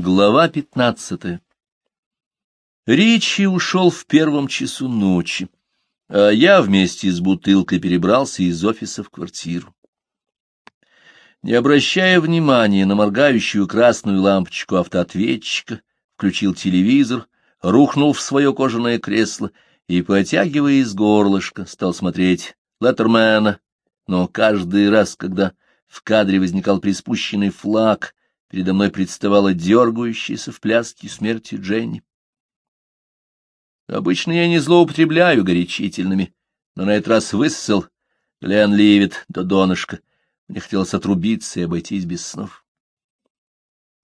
Глава пятнадцатая Ричи ушел в первом часу ночи, а я вместе с бутылкой перебрался из офиса в квартиру. Не обращая внимания на моргающую красную лампочку автоответчика, включил телевизор, рухнул в свое кожаное кресло и, потягивая из горлышка, стал смотреть Леттермена, но каждый раз, когда в кадре возникал приспущенный флаг, передо мной представала дергающаяся в пляске смерти Дженни. Обычно я не злоупотребляю горячительными, но на этот раз высосал Глен Ливит до донышка. Мне хотелось отрубиться и обойтись без снов.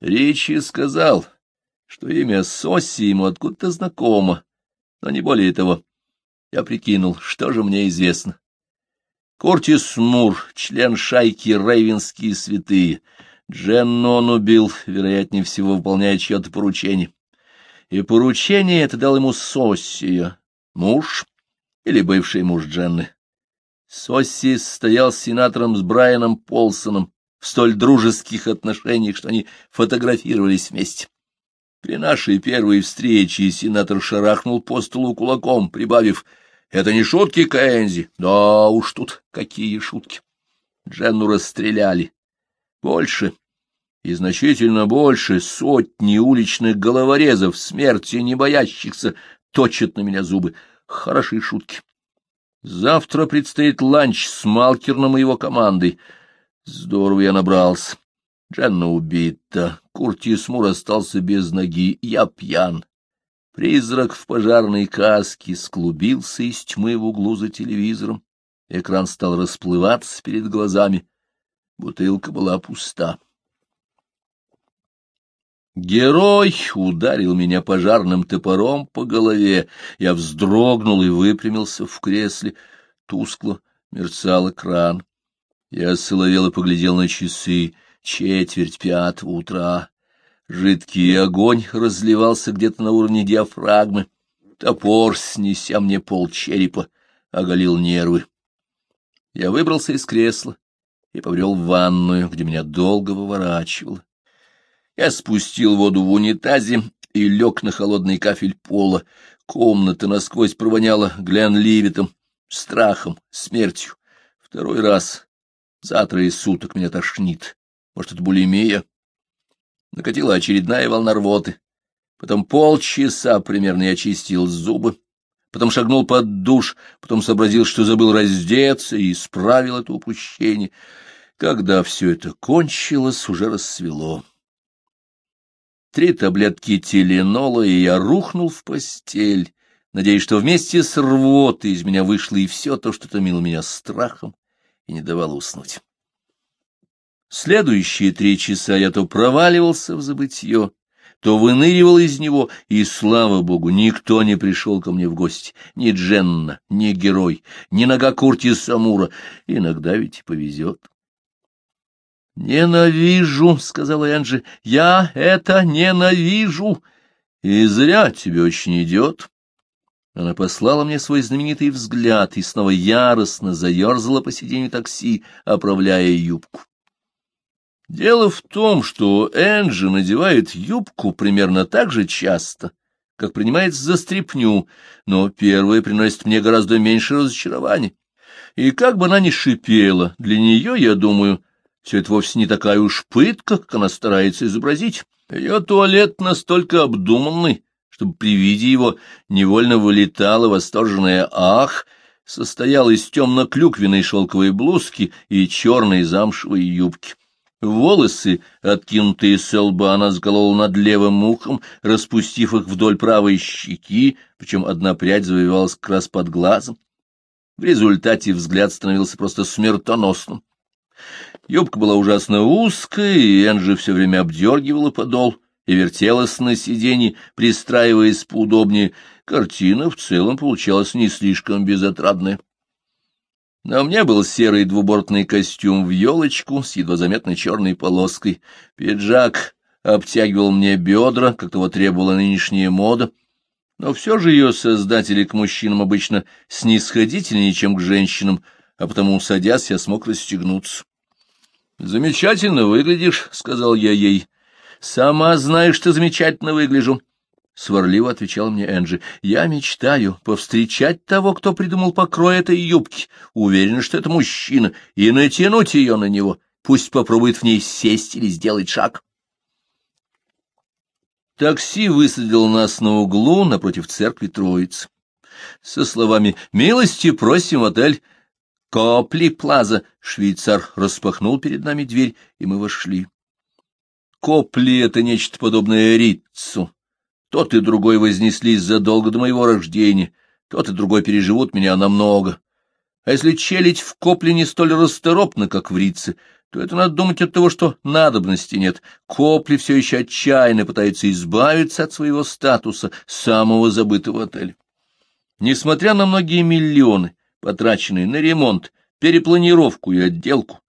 Ричи сказал, что имя Сосси ему откуда-то знакомо, но не более того. Я прикинул, что же мне известно. Кортис Мур, член шайки Рейвенские святые — Дженну он убил, вероятнее всего, выполняя чье-то поручение. И поручение это дал ему Соссия, муж или бывший муж Дженны. Сосси стоял с сенатором с Брайаном Полсоном в столь дружеских отношениях, что они фотографировались вместе. При нашей первой встрече сенатор шарахнул по столу кулаком, прибавив «Это не шутки, Кэнзи?» «Да уж тут какие шутки!» Дженну расстреляли, больше, и значительно больше сотни уличных головорезов, смерти не боящихся, точат на меня зубы. Хорошие шутки. Завтра предстоит ланч с Малкерном и его командой. Здорово я набрался. Дженна убита, Куртис Мур остался без ноги, я пьян. Призрак в пожарной каске склубился из тьмы в углу за телевизором. Экран стал расплываться перед глазами. Бутылка была пуста. Герой ударил меня пожарным топором по голове. Я вздрогнул и выпрямился в кресле. Тускло мерцал экран. Я соловел и поглядел на часы. Четверть пятого утра. Жидкий огонь разливался где-то на уровне диафрагмы. Топор, снеся мне пол черепа, оголил нервы. Я выбрался из кресла и побрел в ванную, где меня долго выворачивало. Я спустил воду в унитазе и лег на холодный кафель пола. Комната насквозь провоняла Глен Ливитом, страхом, смертью. Второй раз за трое суток меня тошнит. Может, это булимия? Накатила очередная волна рвоты. Потом полчаса примерно я чистил зубы, потом шагнул под душ, потом сообразил, что забыл раздеться, и исправил это упущение. Когда все это кончилось, уже рассвело. Три таблетки теленола, и я рухнул в постель, надеясь, что вместе с рвотой из меня вышло и все то, что томило меня страхом и не давало уснуть. Следующие три часа я то проваливался в забытье, то выныривал из него, и, слава богу, никто не пришел ко мне в гости, ни Дженна, ни герой, ни нога Курти Самура. Иногда ведь повезет. «Ненавижу», — сказала Энджи, — «я это ненавижу». «И зря тебе очень идет». Она послала мне свой знаменитый взгляд и снова яростно заерзала по сиденью такси, оправляя юбку. Дело в том, что Энджи надевает юбку примерно так же часто, как принимает за стряпню, но первая приносит мне гораздо меньше разочарования. И как бы она ни шипела, для нее, я думаю, все это вовсе не такая уж пытка, как она старается изобразить. Ее туалет настолько обдуманный, чтобы при виде его невольно вылетало восторженное «ах», состоял из темно-клюквенной шелковой блузки и черной замшевой юбки. Волосы, откинутые с лба, она сголола над левым ухом, распустив их вдоль правой щеки, причем одна прядь завивалась как раз под глазом. В результате взгляд становился просто смертоносным. Юбка была ужасно узкая, и Энджи все время обдергивала подол и вертелась на сиденье, пристраиваясь поудобнее. Картина в целом получалась не слишком безотрадная. На мне был серый двубортный костюм в елочку с едва заметной черной полоской. Пиджак обтягивал мне бедра, как того требовала нынешняя мода. Но все же ее создатели к мужчинам обычно снисходительнее, чем к женщинам, а потому, садясь, я смог расстегнуться. — Замечательно выглядишь, — сказал я ей. Сама знаешь, что замечательно выгляжу. Сварливо отвечал мне Энджи. Я мечтаю повстречать того, кто придумал покрой этой юбки. Уверен, что это мужчина, и натянуть ее на него. Пусть попробует в ней сесть или сделать шаг. Такси высадило нас на углу напротив церкви Троицы. Со словами «Милости просим отель Копли Плаза» швейцар распахнул перед нами дверь, и мы вошли. Копли — это нечто подобное Риццу. Тот и другой вознеслись задолго до моего рождения, тот и другой переживут меня намного. А если челядь в Копле не столь расторопна, как в Рице, то это надо думать от того, что надобности нет. Копли все еще отчаянно пытается избавиться от своего статуса самого забытого отеля. Несмотря на многие миллионы, потраченные на ремонт, перепланировку и отделку,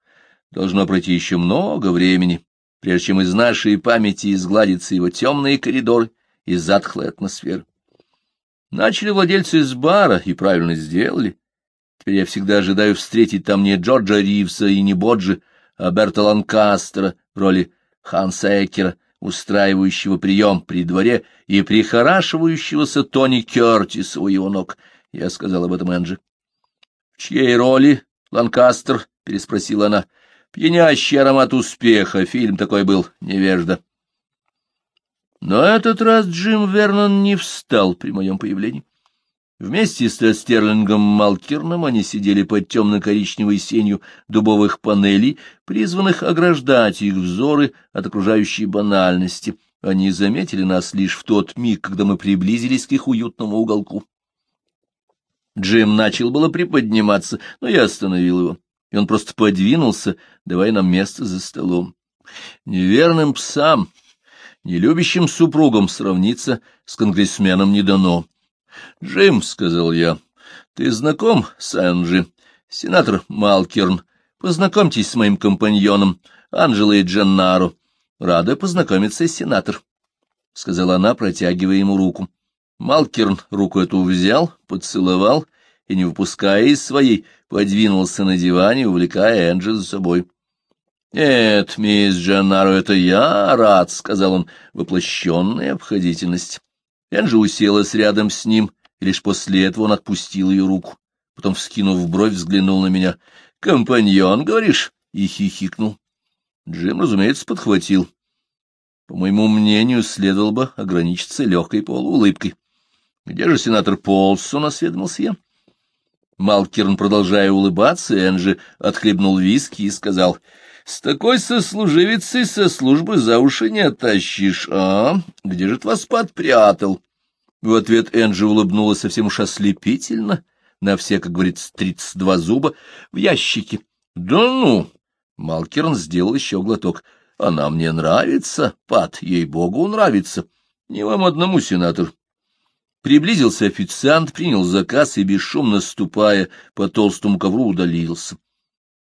должно пройти еще много времени, прежде чем из нашей памяти изгладятся его темные коридоры и затхлая атмосфера. Начали владельцы из бара и правильно сделали. Теперь я всегда ожидаю встретить там не Джорджа Ривса и не Боджи, а Берта Ланкастера в роли Ханса Экера, устраивающего прием при дворе и прихорашивающегося Тони Кертиса у его ног. Я сказал об этом Энджи. — В чьей роли, Ланкастер? — переспросила она. — Пьянящий аромат успеха. Фильм такой был, невежда. Но этот раз Джим Вернон не встал при моем появлении. Вместе с Стерлингом Малкерном они сидели под темно-коричневой сенью дубовых панелей, призванных ограждать их взоры от окружающей банальности. Они заметили нас лишь в тот миг, когда мы приблизились к их уютному уголку. Джим начал было приподниматься, но я остановил его, и он просто подвинулся, давая нам место за столом. Неверным псам, нелюбящим супругам сравниться с конгрессменом не дано. — Джим, — сказал я, — ты знаком с Энджи? Сенатор Малкерн. Познакомьтесь с моим компаньоном, Анджелой Дженнаро. Рада познакомиться, сенатор, — сказала она, протягивая ему руку. Малкерн руку эту взял, поцеловал и, не выпуская из своей, подвинулся на диване, увлекая Энджи за собой. — Нет, мисс Дженнаро, это я рад, — сказал он, — воплощенная обходительность. Энджи уселась рядом с ним, и лишь после этого он отпустил ее руку. Потом, вскинув бровь, взглянул на меня. — Компаньон, говоришь? — и хихикнул. Джим, разумеется, подхватил. По моему мнению, следовало бы ограничиться легкой полуулыбкой. — Где же сенатор Полсон? — осведомился я. Малкерн, продолжая улыбаться, Энджи отхлебнул виски и сказал, — С такой сослуживицей со службы за уши не оттащишь, а? Где же ты вас подпрятал? В ответ Энджи улыбнулась совсем уж ослепительно, на все, как говорится, тридцать два зуба, в ящике. — Да ну! — Малкерн сделал еще глоток. — Она мне нравится, Пат, ей-богу, нравится. Не вам одному, сенатор. Приблизился официант, принял заказ и, бесшумно ступая по толстому ковру, удалился.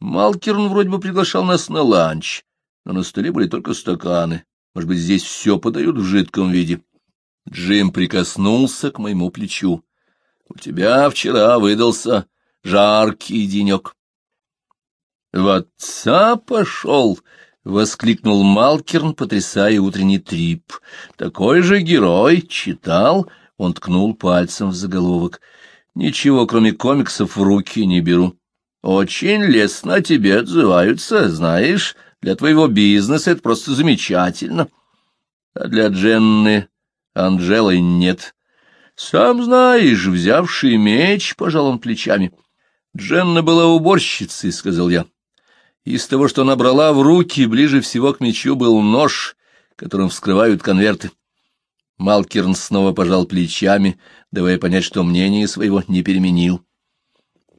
Малкерн вроде бы приглашал нас на ланч, но на столе были только стаканы. Может быть, здесь все подают в жидком виде. Джим прикоснулся к моему плечу. — У тебя вчера выдался жаркий денек. — В отца пошел! — воскликнул Малкерн, потрясая утренний трип. — Такой же герой! Читал? — он ткнул пальцем в заголовок. «Ничего, кроме комиксов, в руки не беру. Очень лестно тебе отзываются, знаешь. Для твоего бизнеса это просто замечательно. А для Дженны Анжелы нет. Сам знаешь, взявший меч, пожал он плечами. Дженна была уборщицей, — сказал я. Из того, что она брала в руки, ближе всего к мечу был нож, которым вскрывают конверты. Малкерн снова пожал плечами, давая понять, что мнение своего не переменил.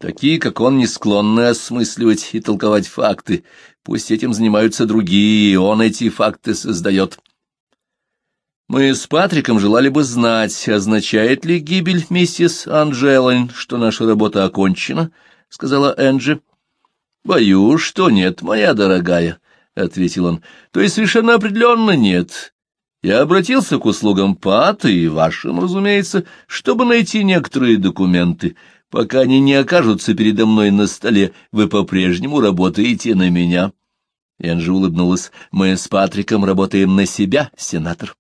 Такие, как он, не склонны осмысливать и толковать факты. Пусть этим занимаются другие, он эти факты создает. Мы с Патриком желали бы знать, означает ли гибель миссис Анджелайн, что наша работа окончена, — сказала Энджи. — Боюсь, что нет, моя дорогая, — ответил он. — То есть совершенно определенно нет. Я обратился к услугам ПАТа и вашим, разумеется, чтобы найти некоторые документы. Пока они не окажутся передо мной на столе, вы по-прежнему работаете на меня. Энджи улыбнулась. «Мы с Патриком работаем на себя, сенатор».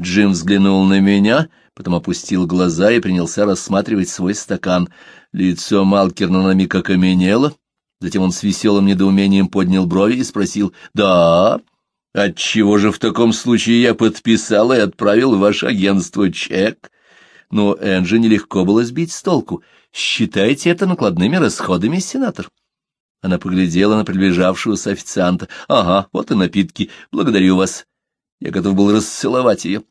Джим взглянул на меня, потом опустил глаза и принялся рассматривать свой стакан. Лицо Малкерна на миг окаменело. Затем он с веселым недоумением поднял брови и спросил «Да, отчего же в таком случае я подписал и отправил в ваше агентство чек?» Но Энджи нелегко было сбить с толку. «Считайте это накладными расходами, сенатор». Она поглядела на приближавшегося официанта. «Ага, вот и напитки. Благодарю вас». Я готов был расцеловать ее.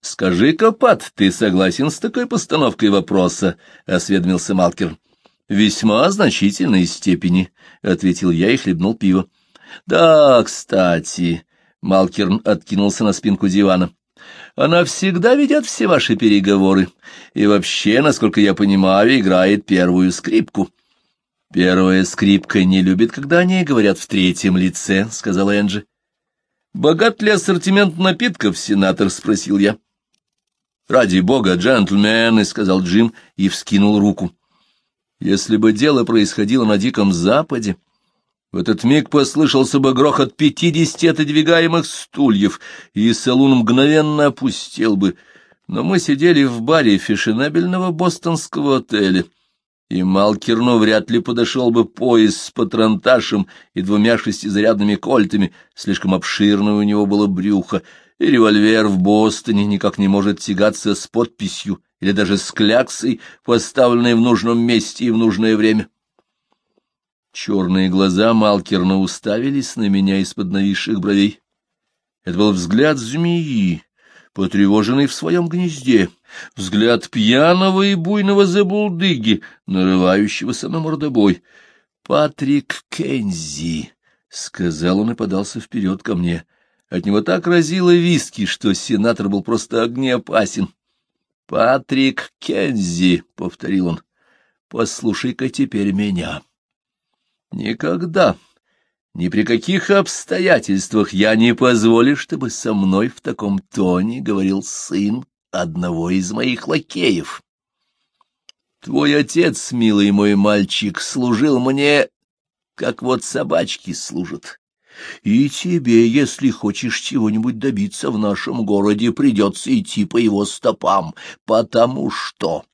«Скажи-ка, Пат, ты согласен с такой постановкой вопроса?» — осведомился Малкер. «Весьма значительной степени», — ответил я и хлебнул пиво. «Да, кстати», — Малкерн откинулся на спинку дивана. «Она всегда ведет все ваши переговоры, и вообще, насколько я понимаю, играет первую скрипку». «Первая скрипка не любит, когда они говорят в третьем лице», — сказала Энджи. «Богат ли ассортимент напитков, сенатор?» — спросил я. «Ради бога, джентльмены», — сказал Джим и вскинул руку. «Если бы дело происходило на Диком Западе, в этот миг послышался бы грохот пятидесяти отодвигаемых стульев, и салун мгновенно опустел бы. Но мы сидели в баре фешенебельного бостонского отеля» и Малкерну вряд ли подошел бы пояс с патронташем и двумя шестизарядными кольтами, слишком обширное у него было брюхо, и револьвер в Бостоне никак не может тягаться с подписью или даже с кляксой, поставленной в нужном месте и в нужное время. Черные глаза Малкерна уставились на меня из-под нависших бровей. Это был взгляд змеи, потревоженный в своем гнезде, взгляд пьяного и буйного забулдыги, нарывающегося на мордобой. «Патрик Кензи», — сказал он и подался вперед ко мне. От него так разило виски, что сенатор был просто огнеопасен. «Патрик Кензи», — повторил он, — «послушай-ка теперь меня». «Никогда, ни при каких обстоятельствах я не позволю, чтобы со мной в таком тоне говорил сын одного из моих лакеев. Твой отец, милый мой мальчик, служил мне, как вот собачки служат. И тебе, если хочешь чего-нибудь добиться в нашем городе, придется идти по его стопам, потому что...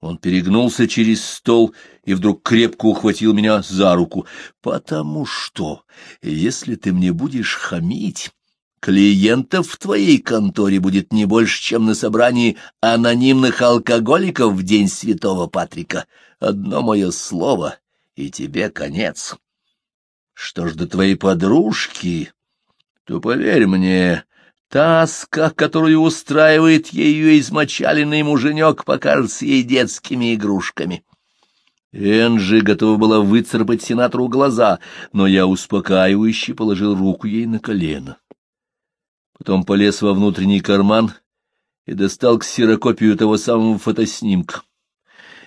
Он перегнулся через стол и вдруг крепко ухватил меня за руку. «Потому что, если ты мне будешь хамить, клиентов в твоей конторе будет не больше, чем на собрании анонимных алкоголиков в день Святого Патрика. Одно мое слово, и тебе конец. Что ж до твоей подружки, то поверь мне, Таска, которую устраивает ее измочаленный муженек, покажется ей детскими игрушками. Энджи готова была выцарапать сенатору глаза, но я успокаивающе положил руку ей на колено. Потом полез во внутренний карман и достал ксерокопию того самого фотоснимка.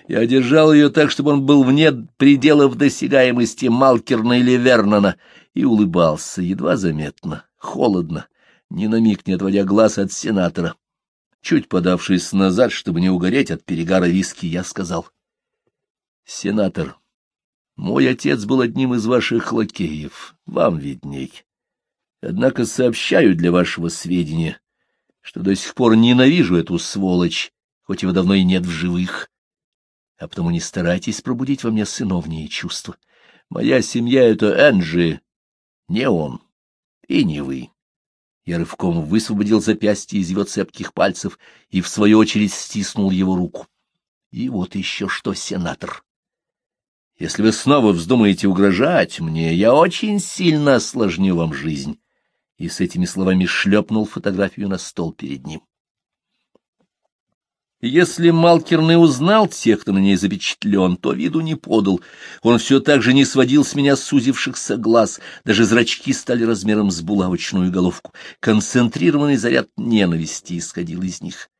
Я держал ее так, чтобы он был вне пределов досягаемости Малкерна или Вернона, и улыбался, едва заметно, холодно, ни на миг не отводя глаз от сенатора. Чуть подавшись назад, чтобы не угореть от перегара виски, я сказал. — Сенатор, мой отец был одним из ваших лакеев, вам видней. Однако сообщаю для вашего сведения, что до сих пор ненавижу эту сволочь, хоть его давно и нет в живых. А потому не старайтесь пробудить во мне сыновние чувства. Моя семья — это Энджи, не он и не вы. Я рывком высвободил запястье из его цепких пальцев и, в свою очередь, стиснул его руку. И вот еще что, сенатор. Если вы снова вздумаете угрожать мне, я очень сильно осложню вам жизнь. И с этими словами шлепнул фотографию на стол перед ним. Если Малкерн и узнал тех, кто на ней запечатлен, то виду не подал. Он все так же не сводил с меня сузившихся глаз, даже зрачки стали размером с булавочную головку. Концентрированный заряд ненависти исходил из них.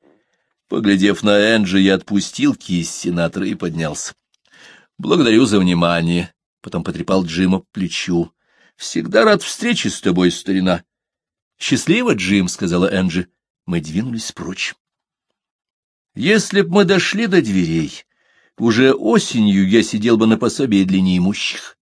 Поглядев на Энджи, я отпустил кисть сенатора и поднялся. «Благодарю за внимание», — потом потрепал Джима плечу. «Всегда рад встрече с тобой, старина». «Счастливо, Джим», — сказала Энджи. Мы двинулись прочь. Если б мы дошли до дверей, уже осенью я сидел бы на пособии для неимущих.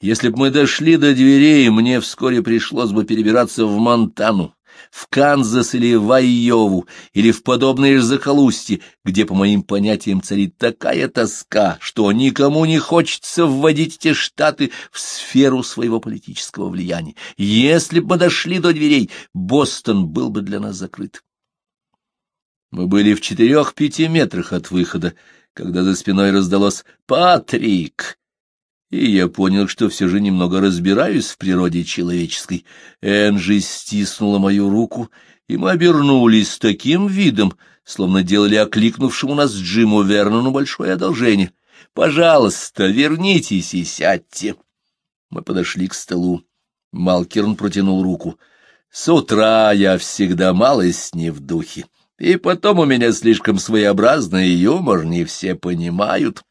Если б мы дошли до дверей, мне вскоре пришлось бы перебираться в Монтану, в Канзас или в Айову, или в подобные же захолустья, где, по моим понятиям, царит такая тоска, что никому не хочется вводить эти штаты в сферу своего политического влияния. Если бы мы дошли до дверей, Бостон был бы для нас закрыт. Мы были в четырех-пяти метрах от выхода, когда за спиной раздалось «Патрик!» и я понял, что все же немного разбираюсь в природе человеческой. Энджи стиснула мою руку, и мы обернулись с таким видом, словно делали окликнувшему нас Джиму Вернону большое одолжение. «Пожалуйста, вернитесь и сядьте». Мы подошли к столу. Малкерн протянул руку. «С утра я всегда малость не в духе, и потом у меня слишком своеобразный юмор, не все понимают».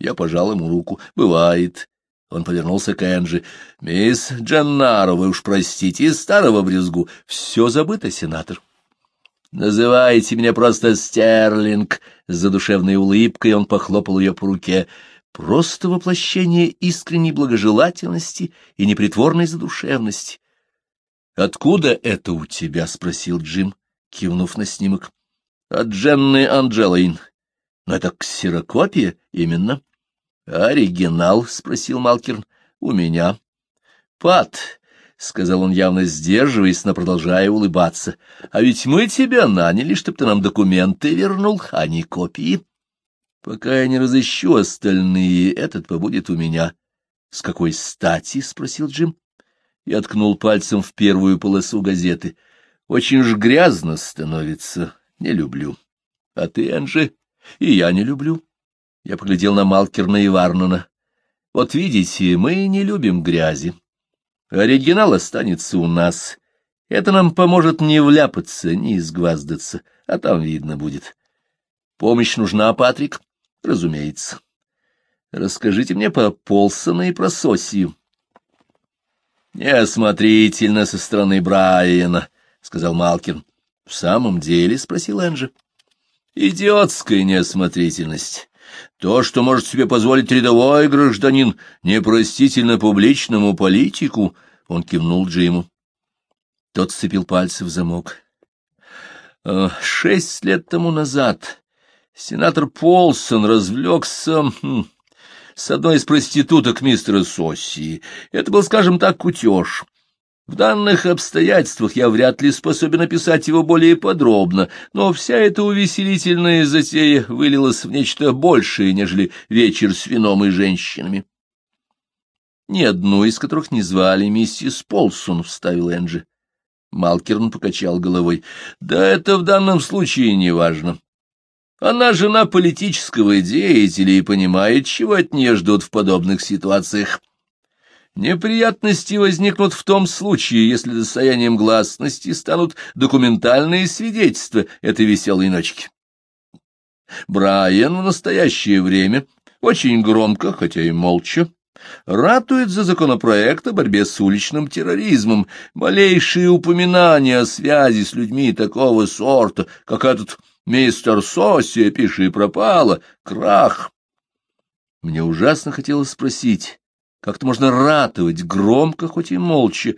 Я пожал ему руку. «Бывает». Он повернулся к Энджи. «Мисс Джаннаро, вы уж простите старого брюзгу. Все забыто, сенатор». «Называйте меня просто Стерлинг!» С задушевной улыбкой он похлопал ее по руке. «Просто воплощение искренней благожелательности и непритворной задушевности». «Откуда это у тебя?» — спросил Джим, кивнув на снимок. «От Дженны Анджелайн. Но это ксерокопия, именно». «Оригинал?» — спросил Малкерн. «У меня». «Пат», — сказал он, явно сдерживаясь, но продолжая улыбаться, — «а ведь мы тебя наняли, чтобы ты нам документы вернул, а не копии. Пока я не разыщу остальные, этот побудет у меня». «С какой стати?» — спросил Джим. Я ткнул пальцем в первую полосу газеты. «Очень уж грязно становится. Не люблю. А ты, Анжи, и я не люблю». Я поглядел на Малкерна и Варнона. Вот видите, мы не любим грязи. Оригинал останется у нас. Это нам поможет не вляпаться, не изгваздаться, а там видно будет. Помощь нужна, Патрик? Разумеется. Расскажите мне про Полсона и про Сосию. Неосмотрительно со стороны Брайана, — сказал Малкин. — В самом деле? — спросил Энджи. — Идиотская неосмотрительность. То, что может себе позволить рядовой гражданин, непростительно публичному политику, — он кивнул Джиму. Тот сцепил пальцы в замок. Э, шесть лет тому назад сенатор Полсон развлекся хм, с одной из проституток мистера Сосси. Это был, скажем так, кутеж. В данных обстоятельствах я вряд ли способен описать его более подробно, но вся эта увеселительная затея вылилась в нечто большее, нежели вечер с вином и женщинами. Ни одну из которых не звали миссис Полсон, — вставил Энджи. Малкерн покачал головой. — Да это в данном случае не важно. Она жена политического деятеля и понимает, чего от нее ждут в подобных ситуациях. Неприятности возникнут в том случае, если достоянием гласности станут документальные свидетельства этой веселой ночки. Брайан в настоящее время очень громко, хотя и молча, ратует за законопроект о борьбе с уличным терроризмом. Малейшие упоминания о связи с людьми такого сорта, как этот мистер Соси, пиши пропало, крах. Мне ужасно хотелось спросить, как-то можно ратовать громко, хоть и молча,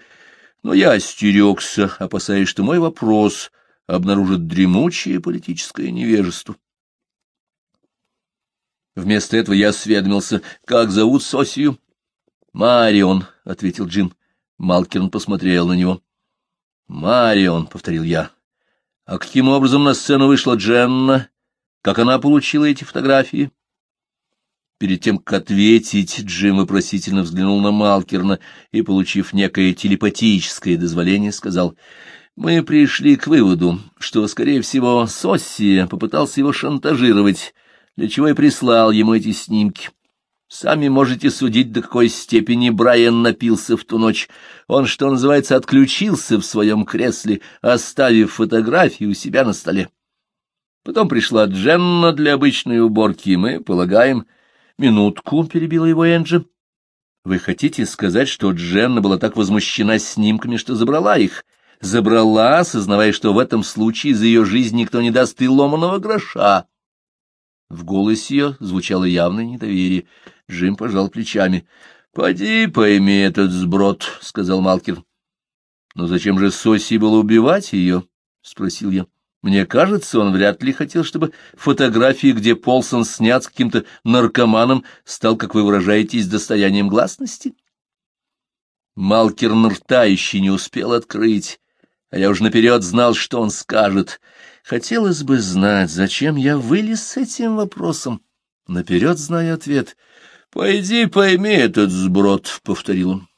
но я остерегся, опасаясь, что мой вопрос обнаружит дремучее политическое невежество. Вместо этого я осведомился, как зовут Сосию. «Марион», — ответил Джим. Малкерн посмотрел на него. «Марион», — повторил я. «А каким образом на сцену вышла Дженна? Как она получила эти фотографии?» Перед тем, как ответить, Джим вопросительно взглянул на Малкерна и, получив некое телепатическое дозволение, сказал, «Мы пришли к выводу, что, скорее всего, Сосси попытался его шантажировать, для чего и прислал ему эти снимки. Сами можете судить, до какой степени Брайан напился в ту ночь. Он, что называется, отключился в своем кресле, оставив фотографии у себя на столе. Потом пришла Дженна для обычной уборки, мы полагаем, Минутку, — перебила его Энджи. Вы хотите сказать, что Дженна была так возмущена снимками, что забрала их? Забрала, осознавая, что в этом случае за ее жизнь никто не даст и ломаного гроша. В голосе ее звучало явное недоверие. Джим пожал плечами. Поди пойми этот сброд, — сказал Малкер. — Но зачем же Соси было убивать ее? — спросил я. Мне кажется, он вряд ли хотел, чтобы фотографии, где Полсон снят с каким-то наркоманом, стал, как вы выражаетесь, достоянием гласности. Малкер рта еще не успел открыть, а я уже наперед знал, что он скажет. Хотелось бы знать, зачем я вылез с этим вопросом. Наперед знаю ответ — Пойди пойми этот сброд, — повторил он.